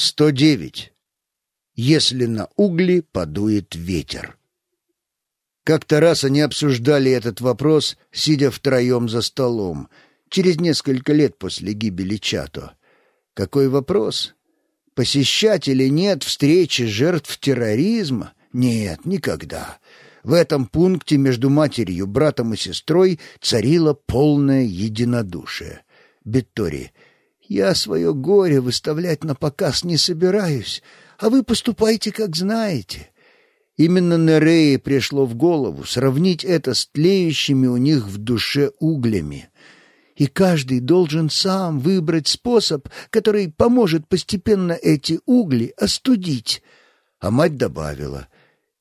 109. Если на угли подует ветер. Как-то раз они обсуждали этот вопрос, сидя втроем за столом, через несколько лет после гибели Чато. Какой вопрос? Посещать или нет встречи жертв терроризма? Нет, никогда. В этом пункте между матерью, братом и сестрой царило полное единодушие. Беттори — я свое горе выставлять на показ не собираюсь, а вы поступайте, как знаете». Именно Нерее пришло в голову сравнить это с тлеющими у них в душе углями. И каждый должен сам выбрать способ, который поможет постепенно эти угли остудить. А мать добавила,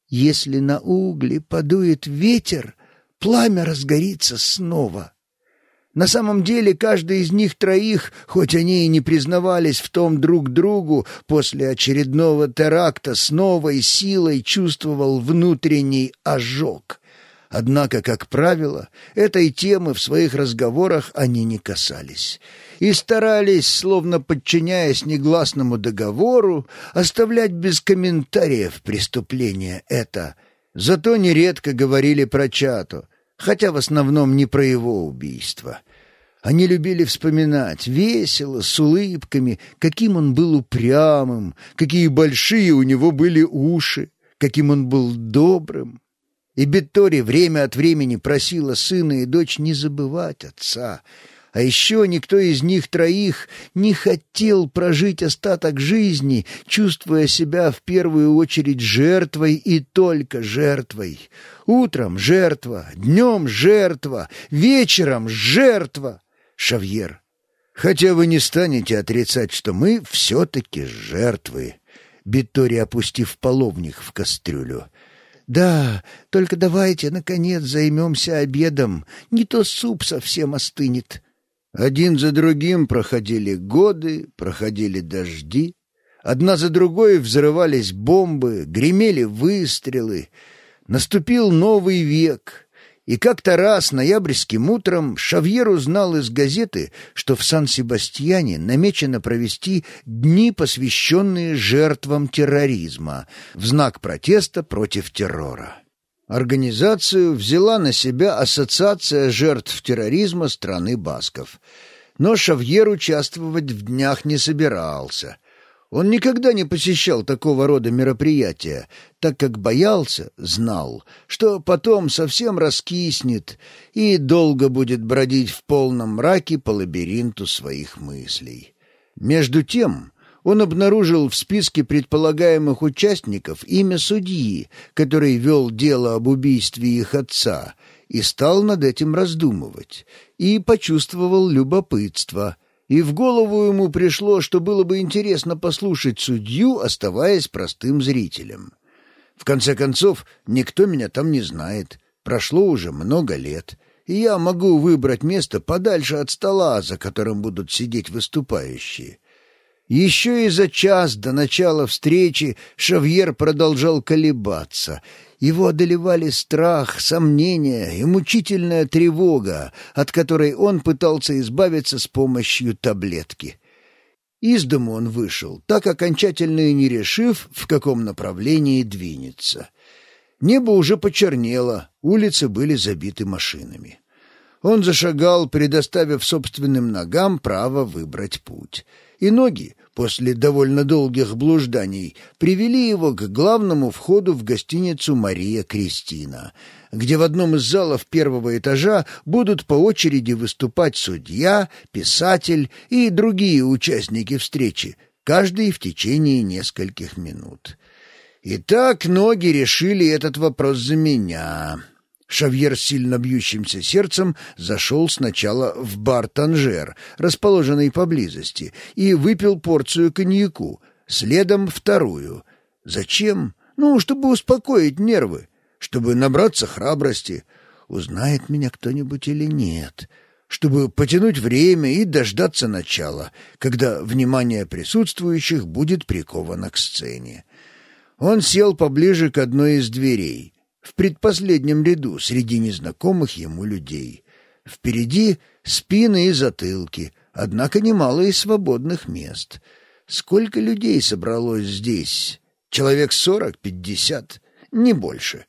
«Если на угли подует ветер, пламя разгорится снова». На самом деле каждый из них троих, хоть они и не признавались в том друг другу, после очередного теракта с новой силой чувствовал внутренний ожог. Однако, как правило, этой темы в своих разговорах они не касались и старались, словно подчиняясь негласному договору, оставлять без комментариев преступление это. Зато нередко говорили про Чато — хотя в основном не про его убийство. Они любили вспоминать весело, с улыбками, каким он был упрямым, какие большие у него были уши, каким он был добрым. И Беттори время от времени просила сына и дочь не забывать отца — а еще никто из них троих не хотел прожить остаток жизни, чувствуя себя в первую очередь жертвой и только жертвой. Утром жертва, днем жертва, вечером жертва. Шавьер. Хотя вы не станете отрицать, что мы все-таки жертвы. Беттори, опустив половник в кастрюлю. «Да, только давайте, наконец, займемся обедом. Не то суп совсем остынет». Один за другим проходили годы, проходили дожди. Одна за другой взрывались бомбы, гремели выстрелы. Наступил новый век. И как-то раз ноябрьским утром Шавьер узнал из газеты, что в Сан-Себастьяне намечено провести дни, посвященные жертвам терроризма, в знак протеста против террора. Организацию взяла на себя Ассоциация жертв терроризма страны Басков. Но Шавьер участвовать в днях не собирался. Он никогда не посещал такого рода мероприятия, так как боялся, знал, что потом совсем раскиснет и долго будет бродить в полном мраке по лабиринту своих мыслей. Между тем он обнаружил в списке предполагаемых участников имя судьи, который вел дело об убийстве их отца, и стал над этим раздумывать, и почувствовал любопытство, и в голову ему пришло, что было бы интересно послушать судью, оставаясь простым зрителем. В конце концов, никто меня там не знает, прошло уже много лет, и я могу выбрать место подальше от стола, за которым будут сидеть выступающие. Еще и за час до начала встречи Шавьер продолжал колебаться. Его одолевали страх, сомнения и мучительная тревога, от которой он пытался избавиться с помощью таблетки. Из дому он вышел, так окончательно и не решив, в каком направлении двинется. Небо уже почернело, улицы были забиты машинами. Он зашагал, предоставив собственным ногам право выбрать путь. И ноги, после довольно долгих блужданий, привели его к главному входу в гостиницу «Мария Кристина», где в одном из залов первого этажа будут по очереди выступать судья, писатель и другие участники встречи, каждый в течение нескольких минут. Итак, ноги решили этот вопрос за меня. Шавьер с сильно бьющимся сердцем зашел сначала в бар «Танжер», расположенный поблизости, и выпил порцию коньяку, следом вторую. Зачем? Ну, чтобы успокоить нервы, чтобы набраться храбрости. Узнает меня кто-нибудь или нет? Чтобы потянуть время и дождаться начала, когда внимание присутствующих будет приковано к сцене. Он сел поближе к одной из дверей — в предпоследнем ряду среди незнакомых ему людей. Впереди спины и затылки, однако немало и свободных мест. Сколько людей собралось здесь? Человек сорок-пятьдесят, не больше.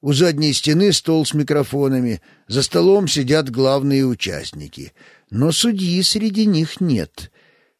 У задней стены стол с микрофонами, за столом сидят главные участники. Но судьи среди них нет.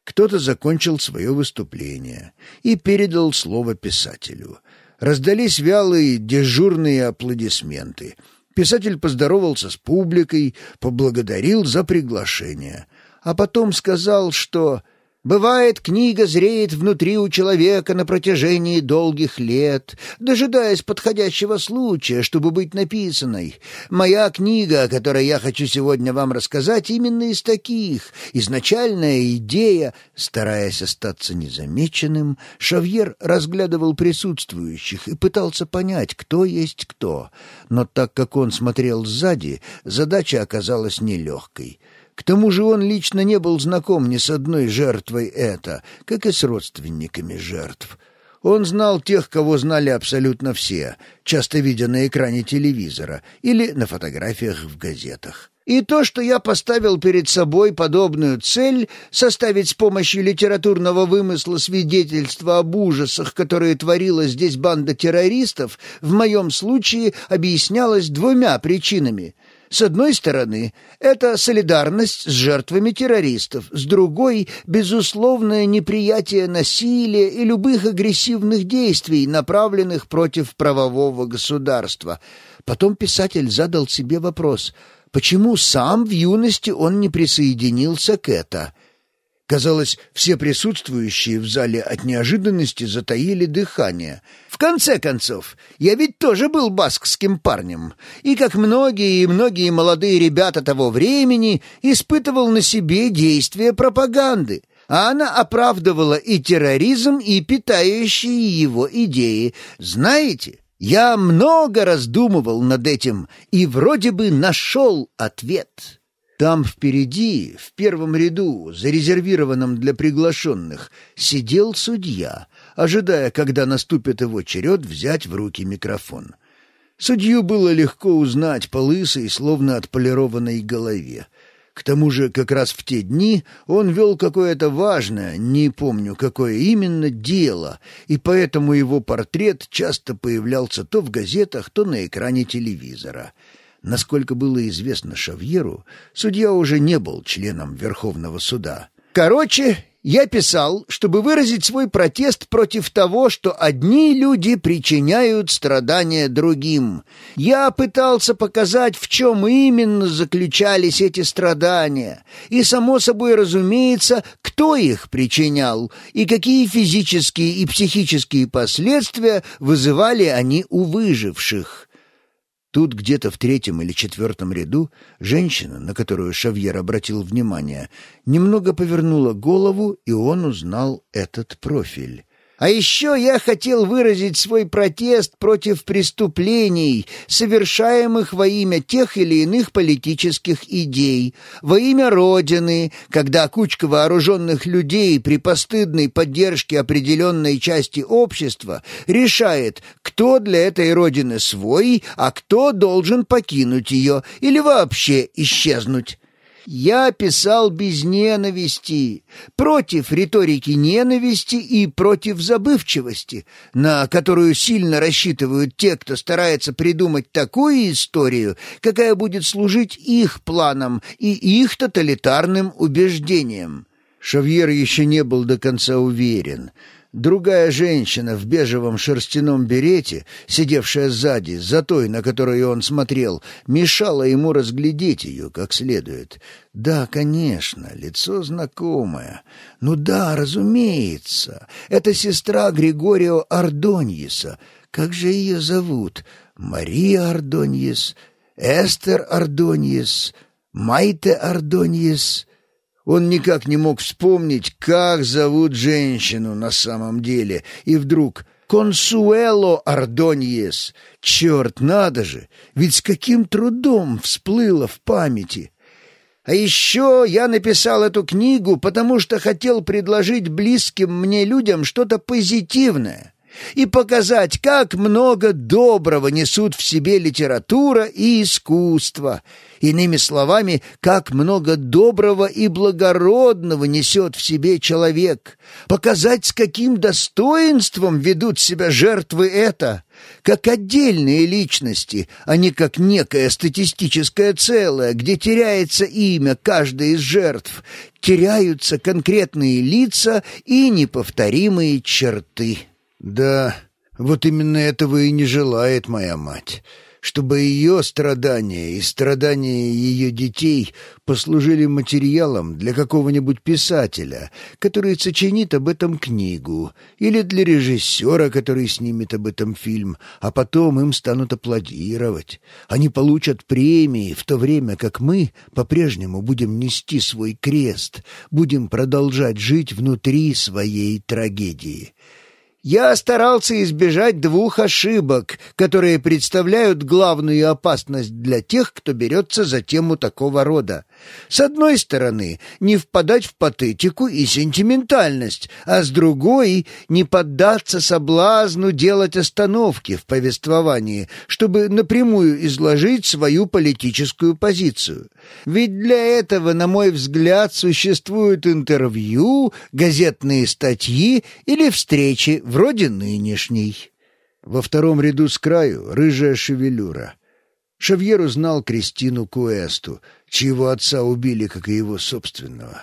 Кто-то закончил свое выступление и передал слово писателю. Раздались вялые дежурные аплодисменты. Писатель поздоровался с публикой, поблагодарил за приглашение, а потом сказал, что Бывает, книга зреет внутри у человека на протяжении долгих лет, дожидаясь подходящего случая, чтобы быть написанной. Моя книга, о которой я хочу сегодня вам рассказать, именно из таких. Изначальная идея, стараясь остаться незамеченным, Шавьер разглядывал присутствующих и пытался понять, кто есть кто. Но так как он смотрел сзади, задача оказалась нелегкой — к тому же он лично не был знаком ни с одной жертвой это, как и с родственниками жертв. Он знал тех, кого знали абсолютно все, часто видя на экране телевизора или на фотографиях в газетах. И то, что я поставил перед собой подобную цель составить с помощью литературного вымысла свидетельства об ужасах, которые творила здесь банда террористов, в моем случае объяснялось двумя причинами — с одной стороны, это солидарность с жертвами террористов, с другой — безусловное неприятие насилия и любых агрессивных действий, направленных против правового государства. Потом писатель задал себе вопрос, почему сам в юности он не присоединился к это — Казалось, все присутствующие в зале от неожиданности затаили дыхание. В конце концов, я ведь тоже был баскским парнем, и, как многие и многие молодые ребята того времени, испытывал на себе действие пропаганды, а она оправдывала и терроризм, и питающие его идеи. Знаете, я много раздумывал над этим и вроде бы нашел ответ». Там впереди, в первом ряду, зарезервированном для приглашенных, сидел судья, ожидая, когда наступит его черед взять в руки микрофон. Судью было легко узнать по лысой, словно отполированной голове. К тому же как раз в те дни он вел какое-то важное, не помню какое именно, дело, и поэтому его портрет часто появлялся то в газетах, то на экране телевизора — Насколько было известно Шавьеру, судья уже не был членом Верховного суда. «Короче, я писал, чтобы выразить свой протест против того, что одни люди причиняют страдания другим. Я пытался показать, в чем именно заключались эти страдания, и, само собой разумеется, кто их причинял, и какие физические и психические последствия вызывали они у выживших». Тут где-то в третьем или четвертом ряду женщина, на которую Шавьер обратил внимание, немного повернула голову, и он узнал этот профиль. А еще я хотел выразить свой протест против преступлений, совершаемых во имя тех или иных политических идей, во имя Родины, когда кучка вооруженных людей при постыдной поддержке определенной части общества решает, кто для этой Родины свой, а кто должен покинуть ее или вообще исчезнуть. Я писал без ненависти, против риторики ненависти и против забывчивости, на которую сильно рассчитывают те, кто старается придумать такую историю, какая будет служить их планам и их тоталитарным убеждениям. Шавьер еще не был до конца уверен — Другая женщина в бежевом шерстяном берете, сидевшая сзади, за той, на которую он смотрел, мешала ему разглядеть ее как следует. Да, конечно, лицо знакомое. Ну да, разумеется, это сестра Григорио Ардоньеса. Как же ее зовут? Мария Ардоньес, Эстер Ардоньес, Майте Ардоньес... Он никак не мог вспомнить, как зовут женщину на самом деле, и вдруг «Консуэло Ардоньес». Черт, надо же! Ведь с каким трудом всплыло в памяти. А еще я написал эту книгу, потому что хотел предложить близким мне людям что-то позитивное. И показать, как много доброго несут в себе литература и искусство. Иными словами, как много доброго и благородного несет в себе человек. Показать, с каким достоинством ведут себя жертвы это, как отдельные личности, а не как некое статистическое целое, где теряется имя каждой из жертв, теряются конкретные лица и неповторимые черты. Да, вот именно этого и не желает моя мать чтобы ее страдания и страдания ее детей послужили материалом для какого-нибудь писателя, который сочинит об этом книгу, или для режиссера, который снимет об этом фильм, а потом им станут аплодировать. Они получат премии, в то время как мы по-прежнему будем нести свой крест, будем продолжать жить внутри своей трагедии. Я старался избежать двух ошибок, которые представляют главную опасность для тех, кто берется за тему такого рода. С одной стороны, не впадать в патетику и сентиментальность, а с другой — не поддаться соблазну делать остановки в повествовании, чтобы напрямую изложить свою политическую позицию. Ведь для этого, на мой взгляд, существуют интервью, газетные статьи или встречи вроде нынешней. Во втором ряду с краю рыжая шевелюра. Шавьер узнал Кристину Куэсту, чьего отца убили, как и его собственного.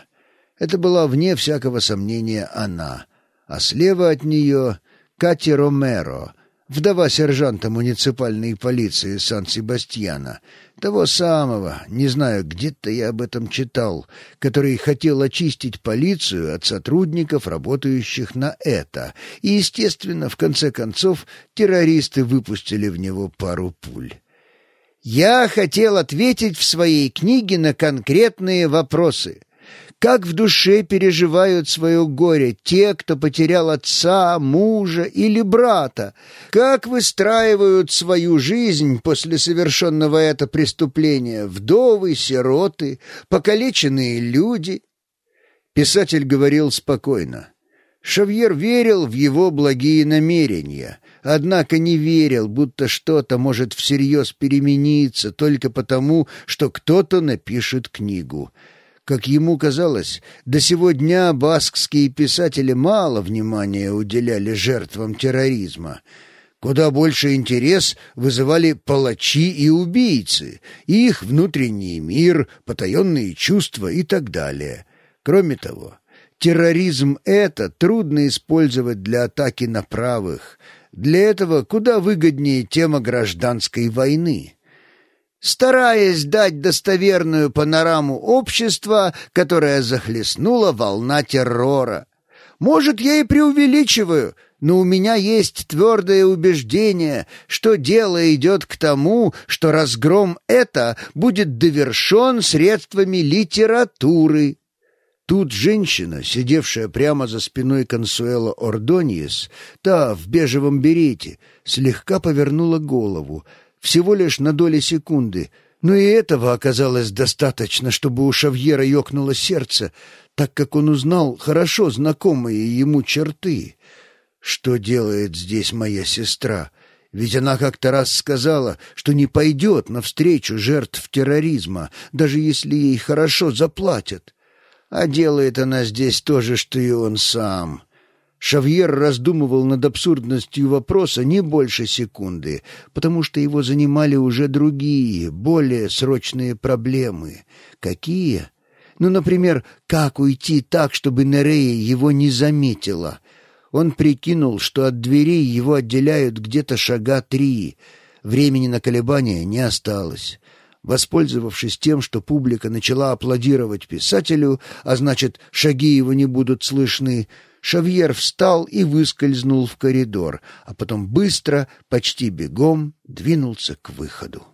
Это была, вне всякого сомнения, она, а слева от нее — Кати Ромеро, вдова сержанта муниципальной полиции Сан-Себастьяна, того самого, не знаю, где-то я об этом читал, который хотел очистить полицию от сотрудников, работающих на это, и, естественно, в конце концов, террористы выпустили в него пару пуль. Я хотел ответить в своей книге на конкретные вопросы. Как в душе переживают свое горе те, кто потерял отца, мужа или брата? Как выстраивают свою жизнь после совершенного это преступления вдовы, сироты, покалеченные люди? Писатель говорил спокойно. Шавьер верил в его благие намерения — однако не верил, будто что-то может всерьез перемениться только потому, что кто-то напишет книгу. Как ему казалось, до сего дня баскские писатели мало внимания уделяли жертвам терроризма. Куда больше интерес вызывали палачи и убийцы, их внутренний мир, потаенные чувства и так далее. Кроме того, терроризм это трудно использовать для атаки на правых – для этого куда выгоднее тема гражданской войны. Стараясь дать достоверную панораму общества, которое захлестнула волна террора. Может, я и преувеличиваю, но у меня есть твердое убеждение, что дело идет к тому, что разгром это будет довершен средствами литературы. Тут женщина, сидевшая прямо за спиной Консуэла Ордониес, та в бежевом берете, слегка повернула голову, всего лишь на доли секунды, но и этого оказалось достаточно, чтобы у Шавьера ёкнуло сердце, так как он узнал хорошо знакомые ему черты. Что делает здесь моя сестра? Ведь она как-то раз сказала, что не пойдет навстречу жертв терроризма, даже если ей хорошо заплатят. А делает она здесь то же, что и он сам. Шавьер раздумывал над абсурдностью вопроса не больше секунды, потому что его занимали уже другие, более срочные проблемы. Какие? Ну, например, как уйти так, чтобы Нерея его не заметила? Он прикинул, что от дверей его отделяют где-то шага три. Времени на колебания не осталось. Воспользовавшись тем, что публика начала аплодировать писателю, а значит, шаги его не будут слышны, Шавьер встал и выскользнул в коридор, а потом быстро, почти бегом, двинулся к выходу.